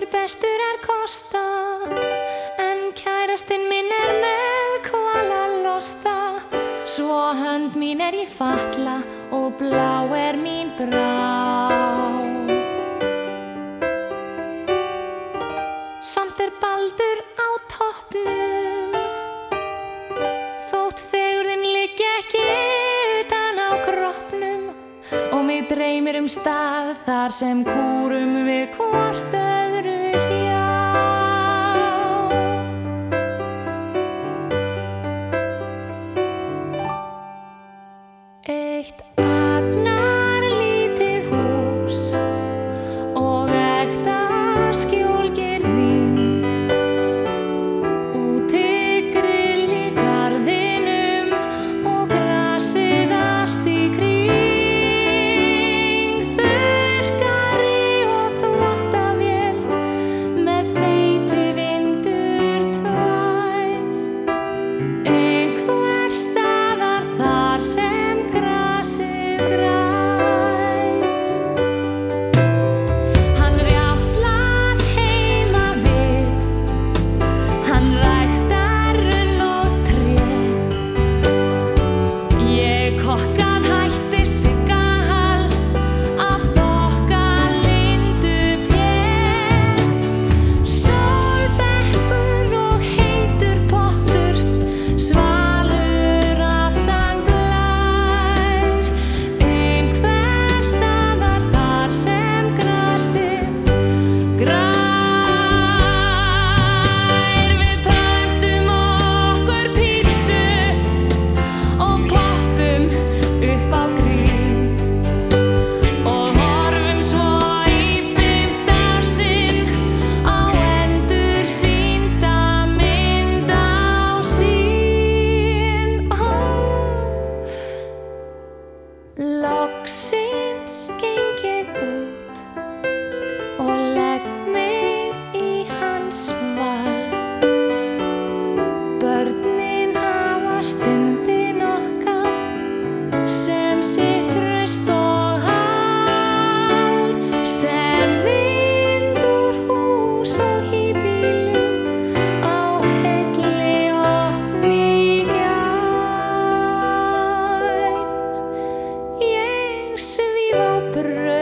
Baldur bestur er kosta En kærastinn minn er með kvala losta. Svo hönd mín er ég falla Og blá er mín brá. Samt er Baldur á toppnum Þótt fegurðin liggi ekki utan á kroppnum. Og mig dreymir um stað þar sem kúrum við konum knock. Lock, in. Pre